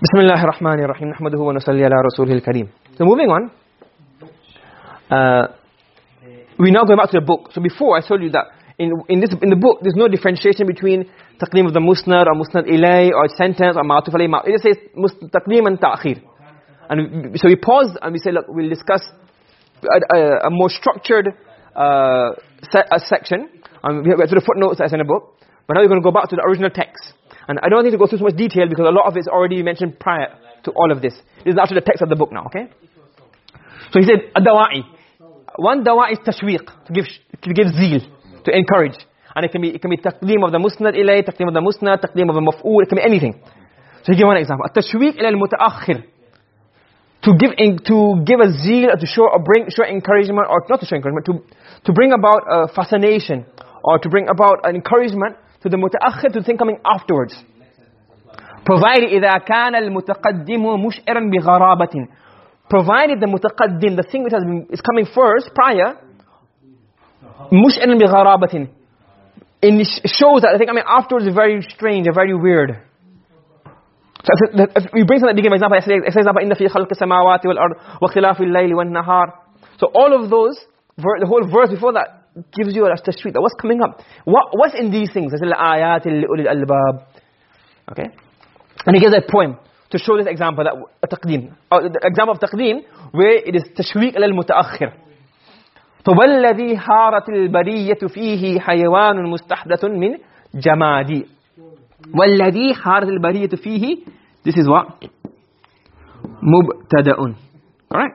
Bismillah ar-Rahman ar-Rahim. Nahmaduhu wa nusalli ala rasulihil kareem. So moving on. Uh, we now go back to the book. So before I told you that in in this in the book there's no differentiation between taqdeem of the musnad or musnad ilay or sentence or ma'tuf alayhi. It just says taqdeem and ta'khir. And so we pause and we say look we'll discuss a, a, a more structured uh, se a section and we have to the footnotes that's in the book. But now we're going to go back to the original text. And I don't need to go through so much detail because a lot of it's already mentioned prior to all of this. This is actually the text of the book now, okay? So he said, ad-dawa'i. One dawa'i is tashwiq, to give, to give zeal, to encourage. And it can be, it can be taqdeem of the musnad ilay, taqdeem of the musnad, taqdeem of the maf'ul, it can be anything. So he give one example. At-tashwiq ila al-mutaakhir. To give, in, to give a zeal, to show, or bring, show encouragement, or not to show encouragement, to, to bring about a fascination, or to bring about an encouragement to the mutaakhir, to the thing coming afterwards. Provided إذا كان المتقدم مشعرا بغرابة provided the mutaqaddim, the thing which has been, is coming first, prior, mush'an bi gharabatin, it shows that the thing I mean afterwards is very strange, very weird. So if, if we bring something to give an example, I say example, إِنَّ فِي خَلْقِ السَّمَاوَاتِ وَالْأَرْضِ وَاخْتِلَافِ اللَّيْلِ وَالنَّهَارِ So all of those, the whole verse before that gives you a tashweeq what's coming up. What, what's in these things? It's ayat ulil albab. Okay? And he gives a poem to show this example that taqdeem. The example of taqdeem where it is tashweeq lil mutaakhir. فوالذي حارت البريه فيه حيوان مستحدث من جمادي والذي حارت البريه فيه this is what? مبتدا All right.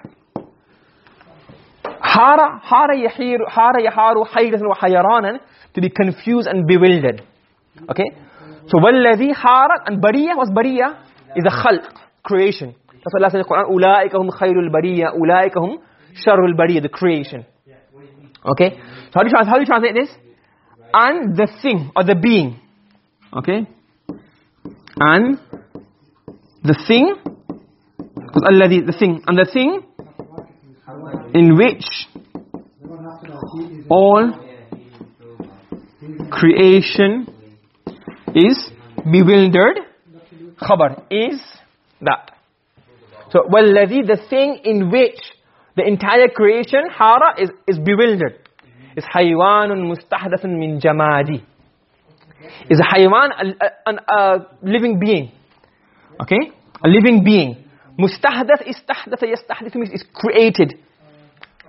Hara, hara yahiru, hara yaharu hayratan wa hayranan to be confused and bewildered. Okay? So wallazi hara and bariya was bariya is a khalq, creation. That's what the Quran, ulaika hum khairul bariya, ulaika hum sharrul bariya, the creation. Okay? So how do you translate, how do you translate this? And the thing or the being. Okay? And the thing because alladhi the thing and the thing in which all creation is bewildered khabar is that. So, وَالَّذِي the thing in which the entire creation, hara, is, is bewildered. Is حَيْوَانٌ مُسْتَحْدَثٌ مِنْ جَمَادِ Is a haywan, a, a, a living being. Okay? A living being. Mustahdath, istahdath, yastahdith means is created.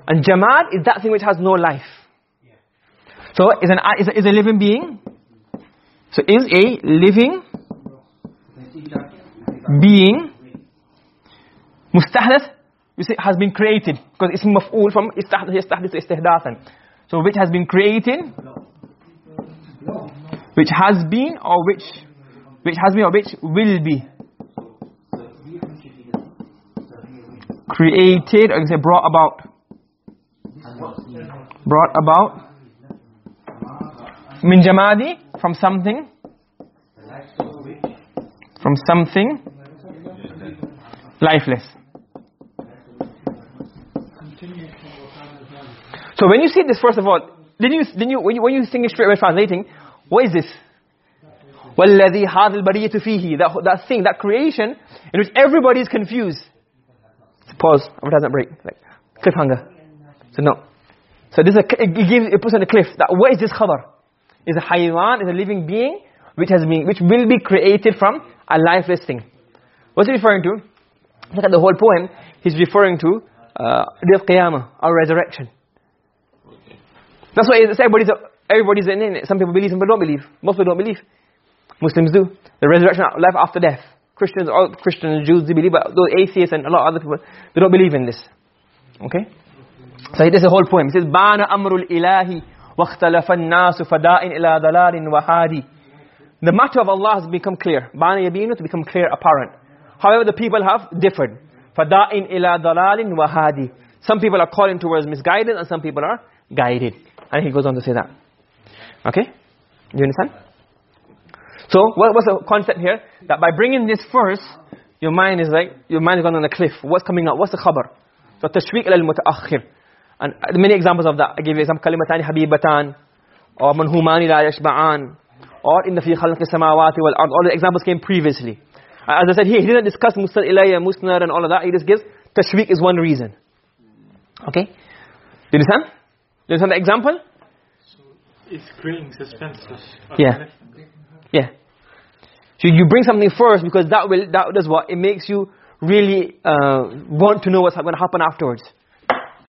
And jamad is that thing which has no life. So, is, an, is, a, is a living being. So, is a living being. Mustahdath you see has been created. Because it's maf'ul from istahdath yastahdith istihdathan. So which has been created? Which has been or which which has been or which will be? Created or you say brought about brought about min jamadi from something from something lifeless. So when you see this, first of all, then you, then you, when you, when you think it straight away translating, what is this? وَالَّذِي هَذَا الْبَرِيَّةُ فِيهِ that, that thing, that creation, in which everybody is confused. Pause, advertisement break. Like, cliffhanger. So no. So this is a, it gives, it puts on a cliff, that what is this khabar? Is a haywan, is a living being, which has been, which will be created from a lifeless thing. What's he referring to? Look at the whole poem. He's referring to uh, the Qiyamah, our resurrection. That's why everybody's, everybody's in it. Some people believe, some people don't believe. Most people don't believe. Muslims do. The resurrection, life after death. Christians, all Christians, Jews, they believe, but those atheists and a lot of other people, they don't believe in this. Okay? So this is the whole poem. He says, Bana amrul ilahi waqtalafan nasu fada'in ila dalalin wahadi. The matter of Allah has become clear. Bana yabinu to become clear, apparent. However, the people have differed. Fada'in ila dalalin wahadi. Some people are calling towards misguided, and some people are guided. And he goes on to say that. Okay? Do you understand? So, what, what's the concept here? That by bringing this first, your mind is like, your mind is going on a cliff. What's coming up? What's the khabar? So, tashweeq al-mutaakhir. And many examples of that. I give you some kalimatani habibatan, or manhumani la yashba'an, or in the fi khalqi samawati wal ard all the examples came previously As I said here, he didn't discuss musnad ilayya, musnad and all of that. He just gives tashriq is one reason. Okay? Do you understand? Do you understand the example? So it's creating suspense. Yeah. Yeah. So you bring something first because that will, that does what? It makes you really uh, want to know what's going to happen afterwards.